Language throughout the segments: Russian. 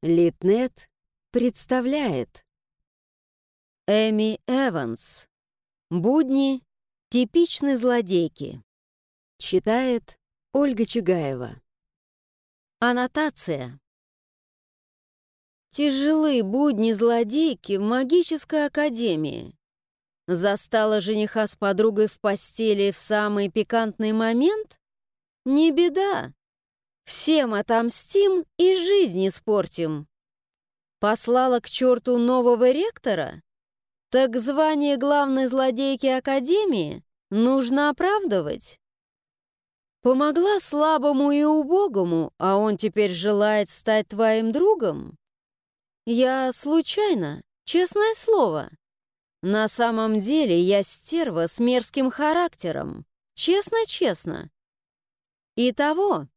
Литнет представляет Эми Эванс «Будни типичной злодейки» Читает Ольга Чугаева Аннотация Тяжелые будни злодейки в магической академии. Застала жениха с подругой в постели в самый пикантный момент? Не беда. Всем отомстим и жизнь испортим. Послала к черту нового ректора? Так звание главной злодейки Академии нужно оправдывать. Помогла слабому и убогому, а он теперь желает стать твоим другом? Я случайно, честное слово. На самом деле я стерва с мерзким характером. Честно-честно. Итого,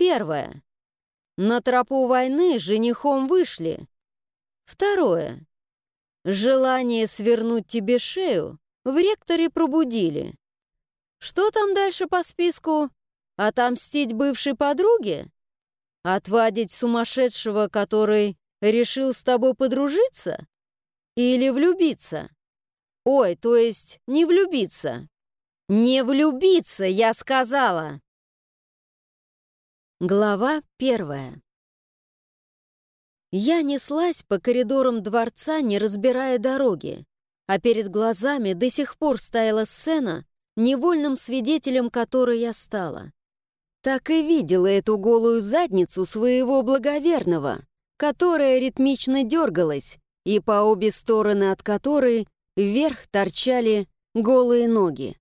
Первое. На тропу войны женихом вышли. Второе. Желание свернуть тебе шею в ректоре пробудили. Что там дальше по списку? Отомстить бывшей подруге? Отвадить сумасшедшего, который решил с тобой подружиться? Или влюбиться? Ой, то есть не влюбиться. Не влюбиться, я сказала! Глава первая. Я неслась по коридорам дворца, не разбирая дороги, а перед глазами до сих пор стояла сцена, невольным свидетелем которой я стала. Так и видела эту голую задницу своего благоверного, которая ритмично дергалась, и по обе стороны от которой вверх торчали голые ноги.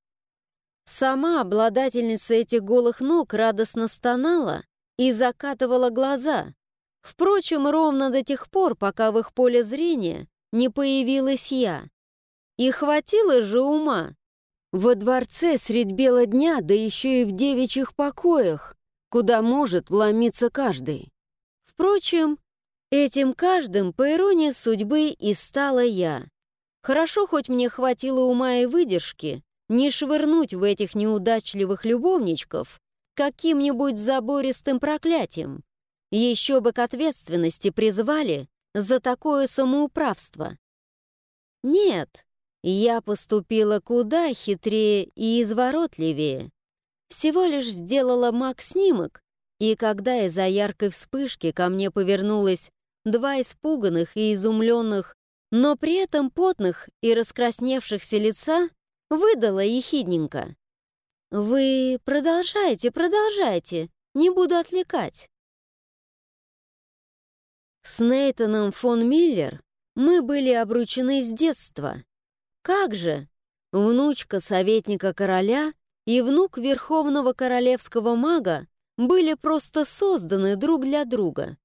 Сама обладательница этих голых ног радостно стонала, и закатывала глаза. Впрочем, ровно до тех пор, пока в их поле зрения не появилась я. И хватило же ума. Во дворце средь бела дня, да еще и в девичьих покоях, куда может вломиться каждый. Впрочем, этим каждым, по иронии судьбы, и стала я. Хорошо, хоть мне хватило ума и выдержки не швырнуть в этих неудачливых любовничков каким-нибудь забористым проклятием. Еще бы к ответственности призвали за такое самоуправство. Нет, я поступила куда хитрее и изворотливее. Всего лишь сделала маг-снимок, и когда из-за яркой вспышки ко мне повернулось два испуганных и изумленных, но при этом потных и раскрасневшихся лица, выдала ехидненько. «Вы продолжайте, продолжайте, не буду отвлекать». С Нейтаном фон Миллер мы были обручены с детства. Как же? Внучка советника короля и внук верховного королевского мага были просто созданы друг для друга.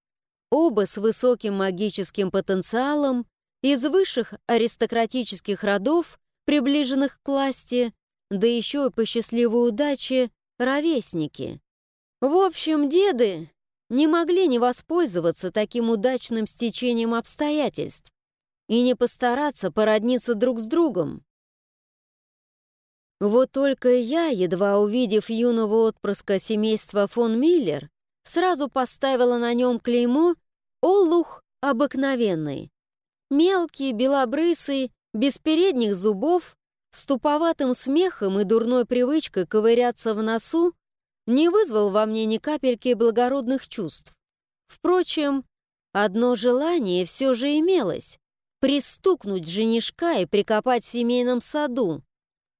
Оба с высоким магическим потенциалом, из высших аристократических родов, приближенных к власти, да еще и по счастливой удаче ровесники. В общем, деды не могли не воспользоваться таким удачным стечением обстоятельств и не постараться породниться друг с другом. Вот только я, едва увидев юного отпрыска семейства фон Миллер, сразу поставила на нем клеймо «Олух обыкновенный». Мелкий, белобрысый, без передних зубов, с туповатым смехом и дурной привычкой ковыряться в носу не вызвал во мне ни капельки благородных чувств. Впрочем, одно желание все же имелось — пристукнуть женишка и прикопать в семейном саду,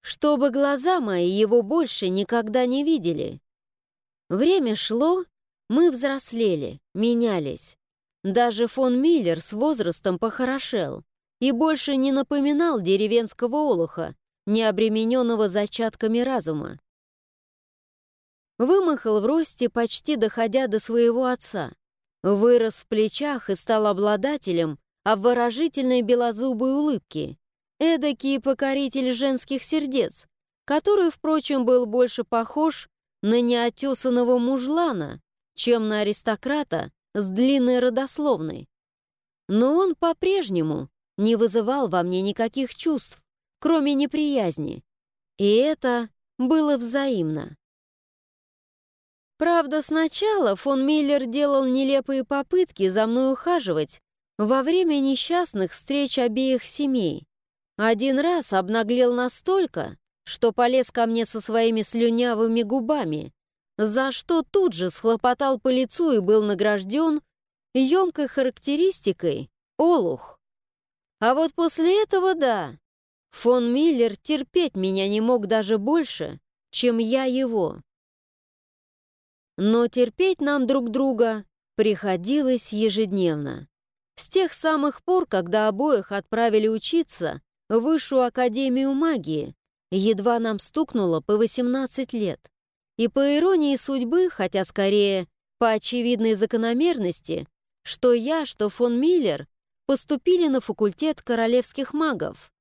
чтобы глаза мои его больше никогда не видели. Время шло, мы взрослели, менялись. Даже фон Миллер с возрастом похорошел и больше не напоминал деревенского олуха, не обремененного зачатками разума. Вымахал в росте, почти доходя до своего отца. Вырос в плечах и стал обладателем обворожительной белозубой улыбки. Эдакий покоритель женских сердец, который, впрочем, был больше похож на неотесанного мужлана, чем на аристократа с длинной родословной. Но он по-прежнему не вызывал во мне никаких чувств, кроме неприязни. И это было взаимно. Правда, сначала фон Миллер делал нелепые попытки за мной ухаживать во время несчастных встреч обеих семей. Один раз обнаглел настолько, что полез ко мне со своими слюнявыми губами, за что тут же схлопотал по лицу и был награжден емкой характеристикой «Олух». А вот после этого, да, фон Миллер терпеть меня не мог даже больше, чем я его. Но терпеть нам друг друга приходилось ежедневно. С тех самых пор, когда обоих отправили учиться в Высшую Академию Магии, едва нам стукнуло по 18 лет. И по иронии судьбы, хотя скорее по очевидной закономерности, что я, что фон Миллер поступили на факультет королевских магов.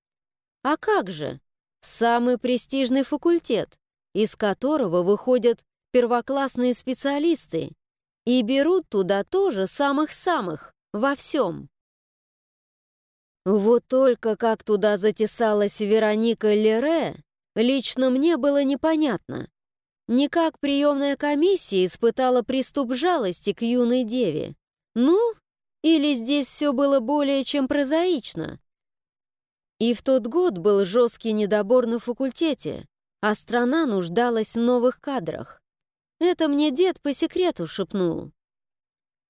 А как же? Самый престижный факультет, из которого выходят первоклассные специалисты и берут туда тоже самых-самых во всем. Вот только как туда затесалась Вероника Лере, лично мне было непонятно. Никак приемная комиссия испытала приступ жалости к юной деве. Ну, или здесь все было более чем прозаично. И в тот год был жесткий недобор на факультете, а страна нуждалась в новых кадрах. Это мне дед по секрету шепнул.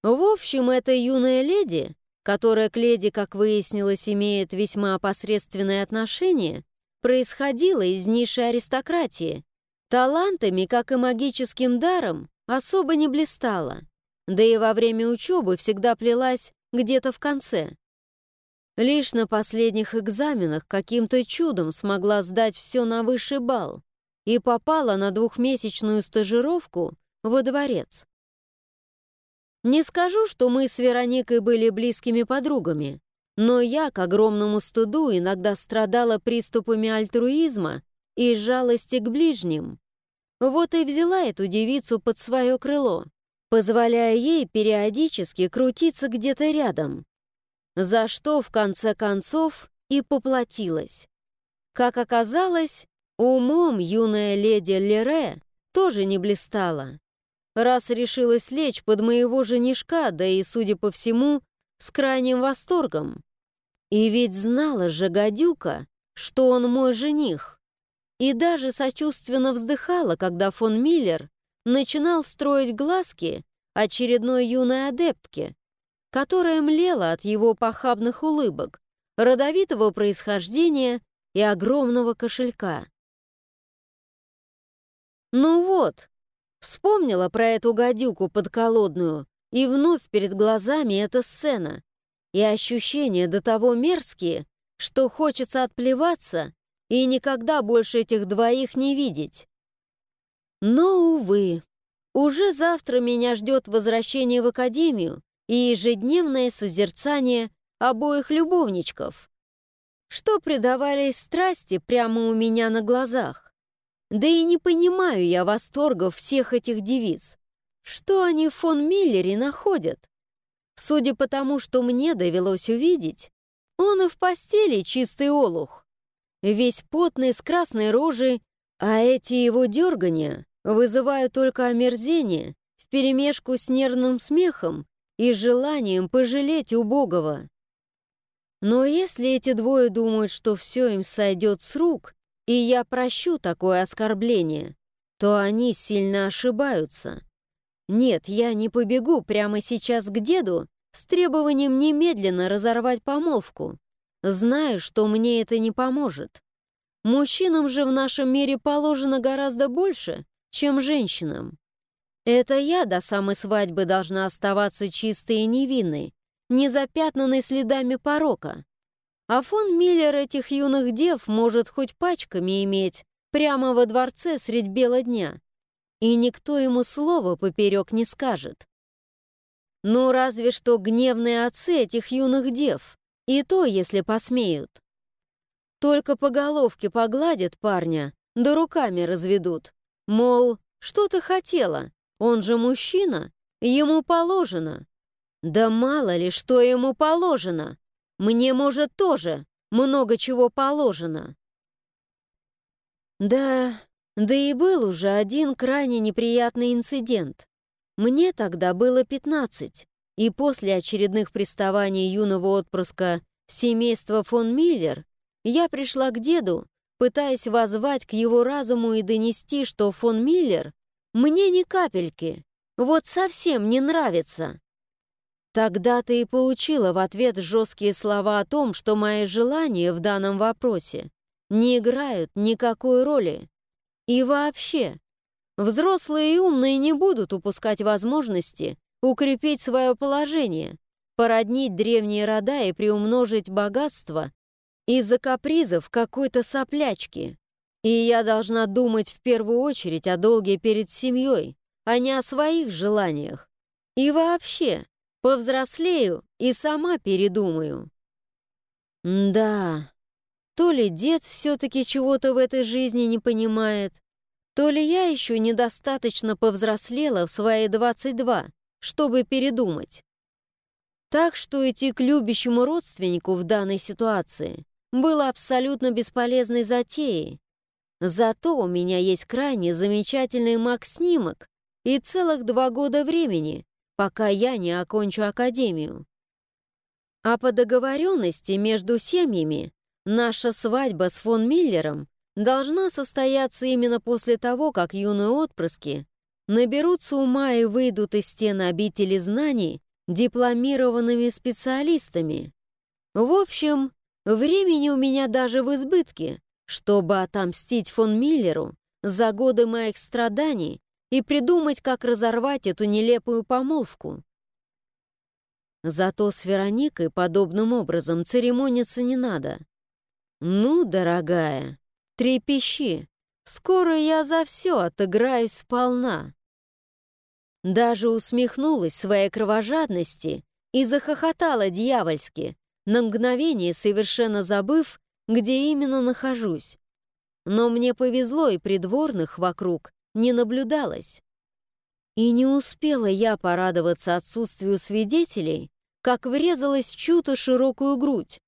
В общем, эта юная леди, которая к леди, как выяснилось, имеет весьма посредственное отношение, происходила из низшей аристократии Талантами, как и магическим даром, особо не блистала. Да и во время учебы всегда плелась где-то в конце. Лишь на последних экзаменах каким-то чудом смогла сдать все на высший балл и попала на двухмесячную стажировку во дворец. Не скажу, что мы с Вероникой были близкими подругами, но я, к огромному стыду, иногда страдала приступами альтруизма и жалости к ближним. Вот и взяла эту девицу под свое крыло, позволяя ей периодически крутиться где-то рядом, за что в конце концов и поплатилась. Как оказалось, умом юная леди Лере тоже не блистала. Раз решилась лечь под моего женишка, да и, судя по всему, с крайним восторгом. И ведь знала же гадюка, что он мой жених и даже сочувственно вздыхала, когда фон Миллер начинал строить глазки очередной юной адептке, которая млела от его похабных улыбок, родовитого происхождения и огромного кошелька. Ну вот, вспомнила про эту гадюку подколодную, и вновь перед глазами эта сцена, и ощущения до того мерзкие, что хочется отплеваться и никогда больше этих двоих не видеть. Но, увы, уже завтра меня ждет возвращение в академию и ежедневное созерцание обоих любовничков, что предавались страсти прямо у меня на глазах. Да и не понимаю я восторгов всех этих девиц. Что они в фон Миллере находят? Судя по тому, что мне довелось увидеть, он и в постели чистый олух весь потный, с красной рожей, а эти его дергания вызывают только омерзение вперемешку с нервным смехом и желанием пожалеть убогого. Но если эти двое думают, что все им сойдет с рук, и я прощу такое оскорбление, то они сильно ошибаются. Нет, я не побегу прямо сейчас к деду с требованием немедленно разорвать помолвку. Знаю, что мне это не поможет. Мужчинам же в нашем мире положено гораздо больше, чем женщинам. Это я до самой свадьбы должна оставаться чистой и невинной, не запятнанной следами порока. А фон Миллер этих юных дев может хоть пачками иметь прямо во дворце средь бела дня, и никто ему слова поперек не скажет. Ну, разве что гневные отцы этих юных дев, и то, если посмеют. Только по головке погладят парня, да руками разведут. Мол, что ты хотела? Он же мужчина, ему положено. Да мало ли, что ему положено. Мне, может, тоже много чего положено. Да, Да и был уже один крайне неприятный инцидент. Мне тогда было 15, и после очередных приставаний юного отпрыска семейства фон Миллер я пришла к деду, пытаясь возвать к его разуму и донести, что фон Миллер мне ни капельки, вот совсем не нравится. Тогда ты и получила в ответ жесткие слова о том, что мои желания в данном вопросе не играют никакой роли. И вообще, взрослые и умные не будут упускать возможности укрепить свое положение, породнить древние рода и приумножить богатство из-за капризов какой-то соплячки. И я должна думать в первую очередь о долге перед семьей, а не о своих желаниях. И вообще, Повзрослею и сама передумаю. Да, то ли дед все-таки чего-то в этой жизни не понимает, то ли я еще недостаточно повзрослела в свои 22, чтобы передумать. Так что идти к любящему родственнику в данной ситуации было абсолютно бесполезной затеей. Зато у меня есть крайне замечательный маг-снимок и целых два года времени, пока я не окончу академию. А по договоренности между семьями наша свадьба с фон Миллером должна состояться именно после того, как юные отпрыски наберутся ума и выйдут из стен обители знаний дипломированными специалистами. В общем, времени у меня даже в избытке, чтобы отомстить фон Миллеру за годы моих страданий и придумать, как разорвать эту нелепую помолвку. Зато с Вероникой подобным образом церемониться не надо. Ну, дорогая, трепещи, скоро я за все отыграюсь сполна. Даже усмехнулась своей кровожадности и захохотала дьявольски, на мгновение совершенно забыв, где именно нахожусь. Но мне повезло и придворных вокруг не наблюдалось. И не успела я порадоваться отсутствию свидетелей, как врезалась в чью-то широкую грудь.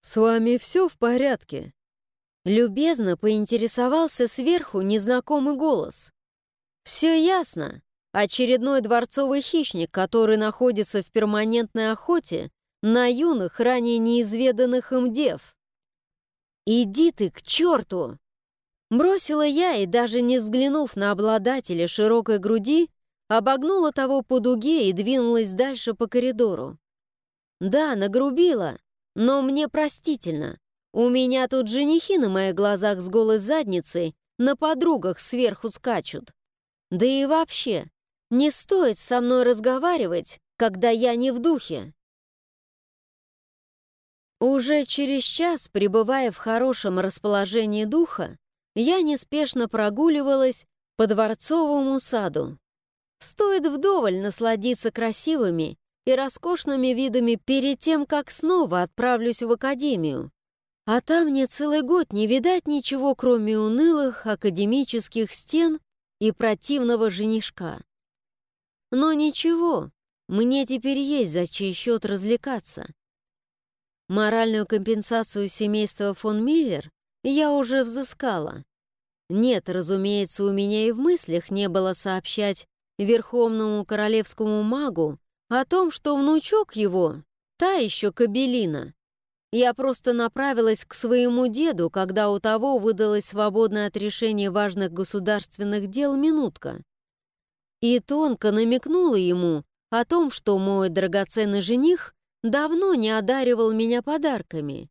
«С вами все в порядке?» Любезно поинтересовался сверху незнакомый голос. «Все ясно. Очередной дворцовый хищник, который находится в перманентной охоте на юных, ранее неизведанных им дев. Иди ты к черту!» Бросила я и, даже не взглянув на обладателя широкой груди, обогнула того по дуге и двинулась дальше по коридору. Да, нагрубила, но мне простительно. У меня тут женихи на моих глазах с голой задницей на подругах сверху скачут. Да и вообще, не стоит со мной разговаривать, когда я не в духе. Уже через час, пребывая в хорошем расположении духа, я неспешно прогуливалась по дворцовому саду. Стоит вдоволь насладиться красивыми и роскошными видами перед тем, как снова отправлюсь в академию. А там мне целый год не видать ничего, кроме унылых академических стен и противного женишка. Но ничего, мне теперь есть за чей счет развлекаться. Моральную компенсацию семейства фон Миллер я уже взыскала. Нет, разумеется, у меня и в мыслях не было сообщать верховному королевскому магу о том, что внучок его — та еще кабелина. Я просто направилась к своему деду, когда у того выдалась свободная от решения важных государственных дел минутка. И тонко намекнула ему о том, что мой драгоценный жених давно не одаривал меня подарками.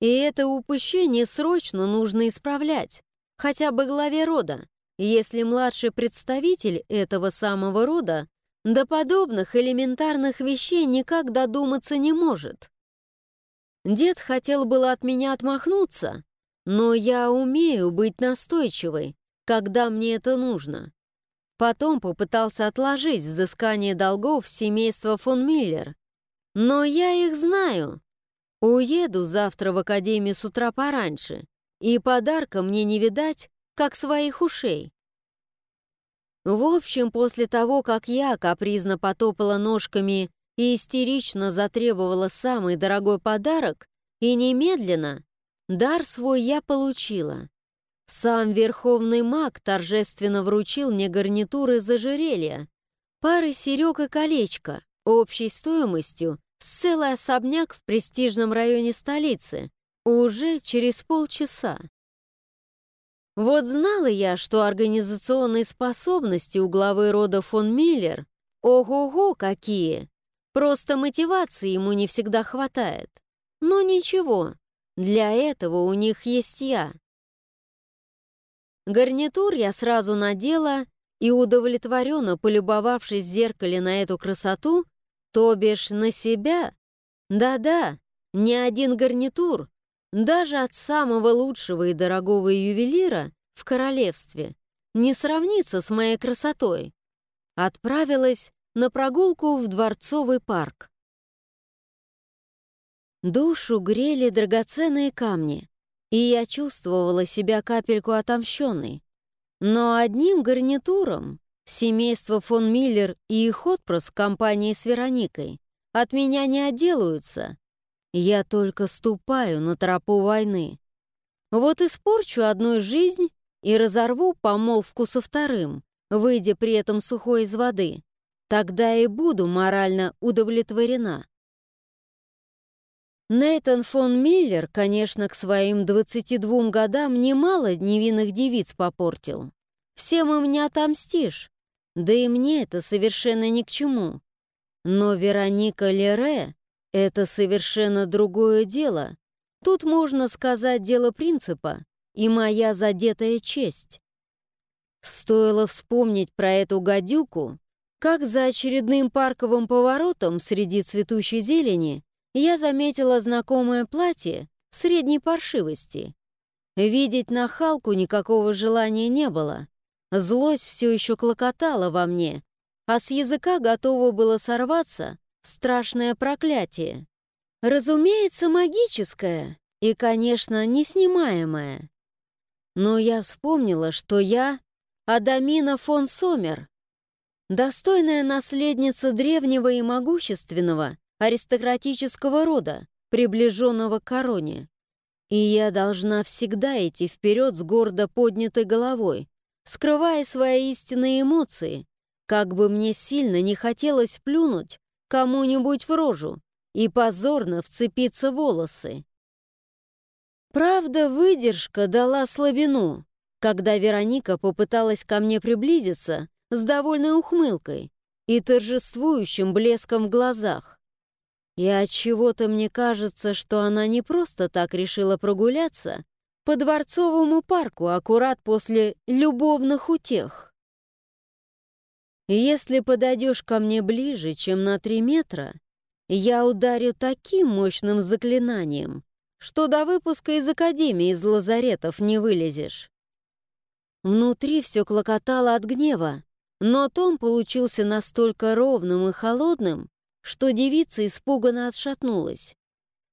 И это упущение срочно нужно исправлять, хотя бы главе рода, если младший представитель этого самого рода до подобных элементарных вещей никак додуматься не может. Дед хотел было от меня отмахнуться, но я умею быть настойчивой, когда мне это нужно. Потом попытался отложить взыскание долгов семейства фон Миллер. Но я их знаю. Уеду завтра в академию с утра пораньше, и подарка мне не видать, как своих ушей. В общем, после того, как я капризно потопала ножками и истерично затребовала самый дорогой подарок, и немедленно дар свой я получила. Сам верховный маг торжественно вручил мне гарнитуры из ожерелья, пары серег и колечко, общей стоимостью целый особняк в престижном районе столицы, уже через полчаса. Вот знала я, что организационные способности у главы рода фон Миллер ого-го какие! Просто мотивации ему не всегда хватает. Но ничего, для этого у них есть я. Гарнитур я сразу надела и, удовлетворенно полюбовавшись в зеркале на эту красоту, то бишь на себя, да-да, ни один гарнитур, даже от самого лучшего и дорогого ювелира в королевстве, не сравнится с моей красотой, отправилась на прогулку в Дворцовый парк. Душу грели драгоценные камни, и я чувствовала себя капельку отомщенной. Но одним гарнитуром семейство фон Миллер и их отпрыск компании с Вероникой от меня не отделаются. Я только ступаю на тропу войны. Вот испорчу одной жизнь и разорву помолвку со вторым, выйдя при этом сухой из воды. Тогда и буду морально удовлетворена. Нейтан фон Миллер, конечно, к своим 22 годам немало невинных девиц попортил. Всем им не отомстишь. Да и мне это совершенно ни к чему. Но Вероника Лере — это совершенно другое дело. Тут можно сказать дело принципа и моя задетая честь. Стоило вспомнить про эту гадюку, как за очередным парковым поворотом среди цветущей зелени я заметила знакомое платье средней паршивости. Видеть нахалку никакого желания не было. Злость все еще клокотала во мне, а с языка готово было сорваться страшное проклятие. Разумеется, магическое и, конечно, неснимаемое. Но я вспомнила, что я Адамина фон Сомер, достойная наследница древнего и могущественного, аристократического рода, приближенного к короне. И я должна всегда идти вперед с гордо поднятой головой, скрывая свои истинные эмоции, как бы мне сильно не хотелось плюнуть кому-нибудь в рожу и позорно вцепиться в волосы. Правда, выдержка дала слабину, когда Вероника попыталась ко мне приблизиться с довольной ухмылкой и торжествующим блеском в глазах. И от чего-то мне кажется, что она не просто так решила прогуляться по Дворцовому парку аккурат после любовных утех. Если подойдешь ко мне ближе, чем на три метра, я ударю таким мощным заклинанием, что до выпуска из Академии из лазаретов не вылезешь. Внутри все клокотало от гнева, но Том получился настолько ровным и холодным, что девица испуганно отшатнулась.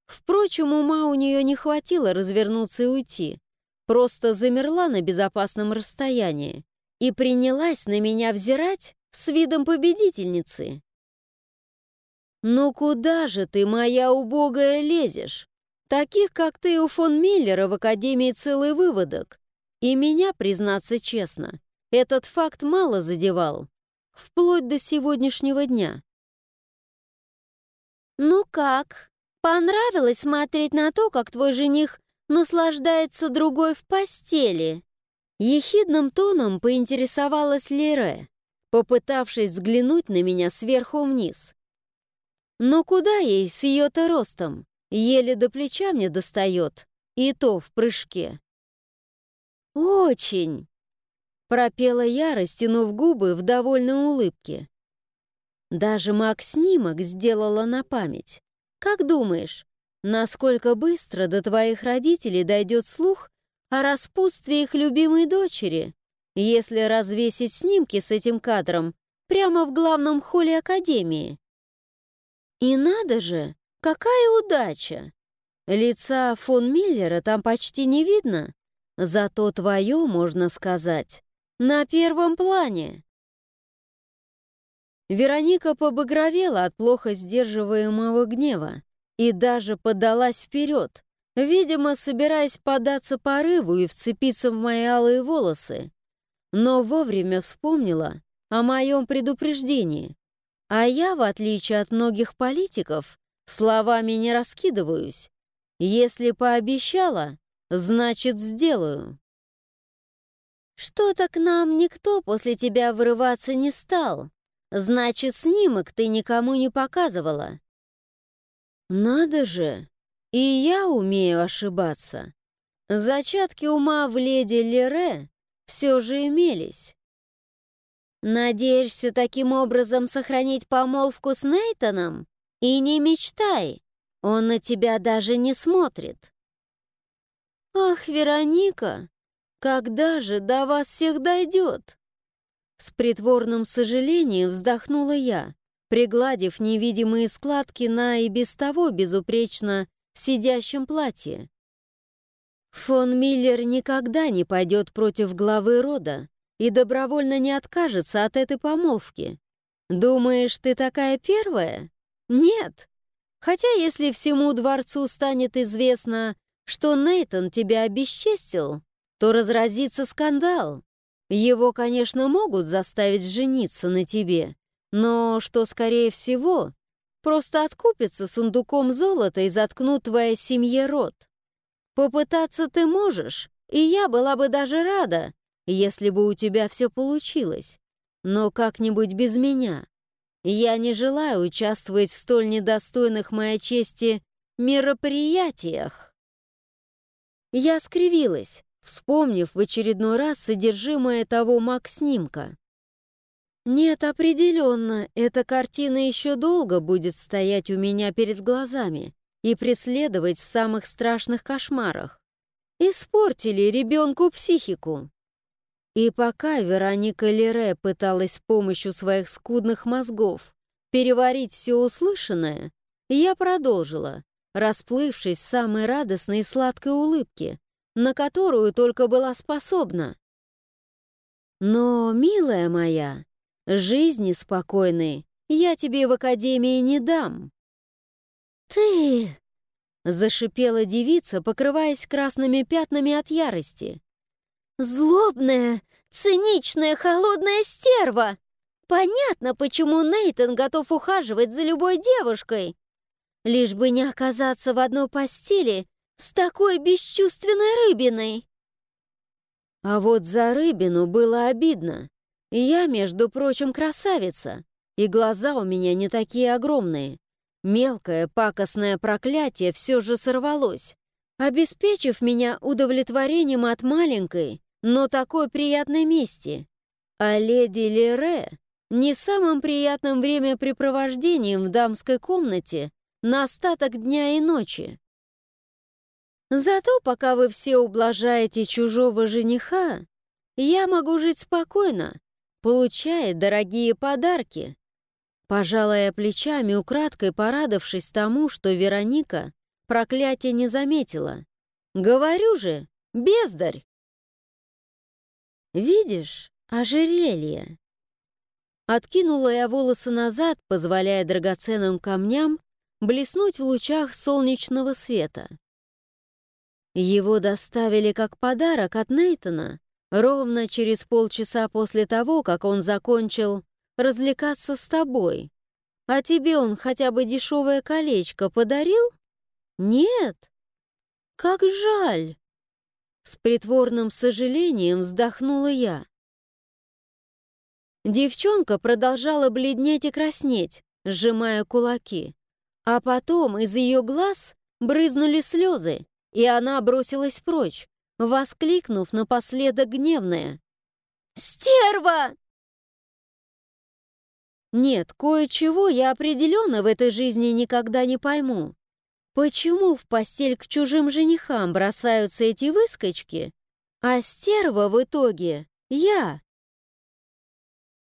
Впрочем, ума у нее не хватило развернуться и уйти, просто замерла на безопасном расстоянии и принялась на меня взирать с видом победительницы. «Ну куда же ты, моя убогая, лезешь? Таких, как ты у фон Миллера в Академии целый выводок. И меня, признаться честно, этот факт мало задевал, вплоть до сегодняшнего дня. «Ну как? Понравилось смотреть на то, как твой жених наслаждается другой в постели?» Ехидным тоном поинтересовалась Лере, попытавшись взглянуть на меня сверху вниз. «Но куда ей с ее-то ростом? Еле до плеча мне достает, и то в прыжке». «Очень!» — пропела я, растянув губы в довольной улыбке. Даже маг-снимок сделала на память. Как думаешь, насколько быстро до твоих родителей дойдет слух о распутстве их любимой дочери, если развесить снимки с этим кадром прямо в главном холле Академии? И надо же, какая удача! Лица фон Миллера там почти не видно, зато твое, можно сказать, на первом плане. Вероника побагровела от плохо сдерживаемого гнева и даже подалась вперед, видимо, собираясь податься порыву и вцепиться в мои алые волосы, но вовремя вспомнила о моем предупреждении. А я, в отличие от многих политиков, словами не раскидываюсь. Если пообещала, значит, сделаю. Что-то к нам никто после тебя вырываться не стал. Значит, снимок ты никому не показывала. Надо же, и я умею ошибаться. Зачатки ума в леди Лере все же имелись. Надеешься таким образом сохранить помолвку с Нейтаном? И не мечтай, он на тебя даже не смотрит. Ах, Вероника, когда же до вас всех дойдет? С притворным сожалением вздохнула я, пригладив невидимые складки на и без того безупречно сидящем платье. Фон Миллер никогда не пойдет против главы рода и добровольно не откажется от этой помолвки. Думаешь, ты такая первая? Нет. Хотя если всему дворцу станет известно, что Нейтон тебя обесчестил, то разразится скандал. Его, конечно, могут заставить жениться на тебе, но, что скорее всего, просто откупится сундуком золота и заткнут твоей семье рот. Попытаться ты можешь, и я была бы даже рада, если бы у тебя все получилось. Но как-нибудь без меня. Я не желаю участвовать в столь недостойных моей чести мероприятиях. Я скривилась, вспомнив в очередной раз содержимое того маг-снимка. Нет, определенно, эта картина еще долго будет стоять у меня перед глазами и преследовать в самых страшных кошмарах. Испортили ребенку психику. И пока Вероника Лере пыталась с помощью своих скудных мозгов переварить все услышанное, я продолжила, расплывшись в самой радостной и сладкой улыбке, на которую только была способна. Но, милая моя, жизни спокойной я тебе в академии не дам. «Ты...» — зашипела девица, покрываясь красными пятнами от ярости. «Злобная, циничная, холодная стерва! Понятно, почему Нейтон готов ухаживать за любой девушкой. Лишь бы не оказаться в одной постели с такой бесчувственной рыбиной!» А вот за рыбину было обидно. Я, между прочим, красавица, и глаза у меня не такие огромные. Мелкое пакостное проклятие все же сорвалось, обеспечив меня удовлетворением от маленькой, но такой приятной мести. А леди Лере не самым приятным времяпрепровождением в дамской комнате на остаток дня и ночи. Зато пока вы все ублажаете чужого жениха, я могу жить спокойно, получая дорогие подарки, Пожалая плечами, украдкой порадовавшись тому, что Вероника проклятие не заметила. «Говорю же, бездарь!» «Видишь, ожерелье!» Откинула я волосы назад, позволяя драгоценным камням блеснуть в лучах солнечного света. Его доставили как подарок от Нейтона ровно через полчаса после того, как он закончил развлекаться с тобой. А тебе он хотя бы дешевое колечко подарил? Нет? Как жаль!» С притворным сожалением вздохнула я. Девчонка продолжала бледнеть и краснеть, сжимая кулаки. А потом из ее глаз брызнули слезы, и она бросилась прочь, воскликнув напоследок гневное. «Стерва!» Нет, кое-чего я определенно в этой жизни никогда не пойму. Почему в постель к чужим женихам бросаются эти выскочки, а стерва в итоге я?